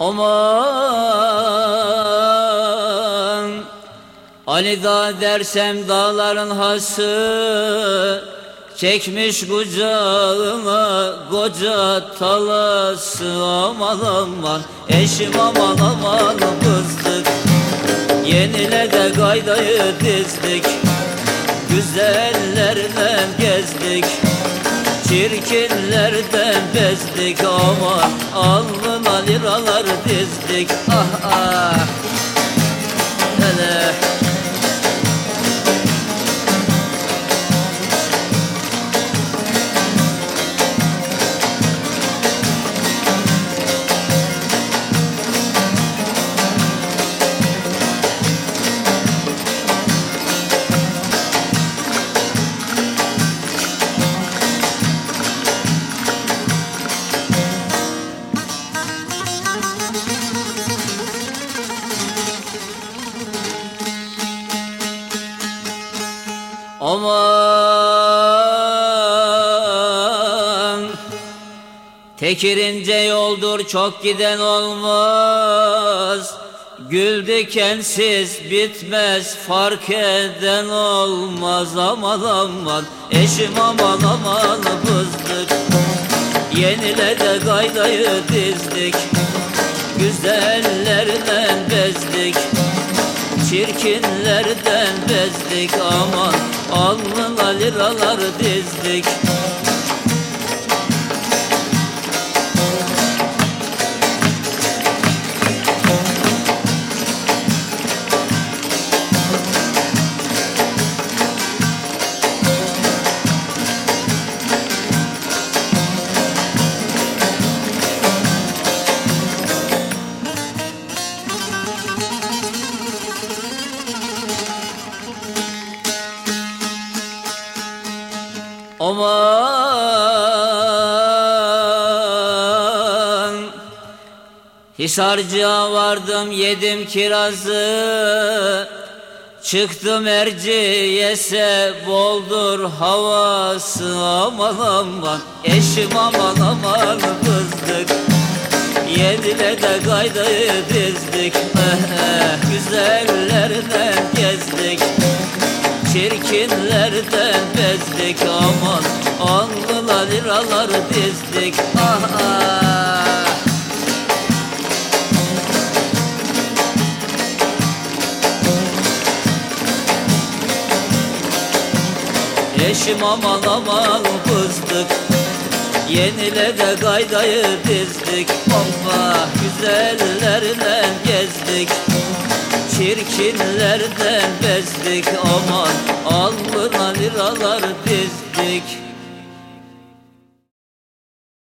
Aman Ali da dersem dağların hası Çekmiş kucağına koca talası. Aman aman eşim aman aman kızdık Yenile de gaydayı dizdik. Güzel gezdik Çirkinlerden bezdik aman Alnına liralar dizdik. Ah ah. Hele Aman Tekirince yoldur çok giden olmaz. Gül dikensiz bitmez fark eden olmaz. Aman aman eşim aman aman bızdık Yenile de gaydayı dizdik Güzellerden bezdik Çirkinlerden bezdik aman Alnına liralar dizdik Aman. Hisarcığa vardım yedim kirazı. Çıktım Erciyes'e boldur havası. Aman aman eşim aman aman kızdık. Yedile de gaydayı dizdik. Eh, eh, Güzellerden gezdik Çirkinlerden bezdik aman Alnına liralar dizdik. Ah ah Eşim aman aman kızdık Yenile de gaydayı dizdik. Allah güzellerden gezdik Çirkinlerden bezdik aman Alnına liralar dizdik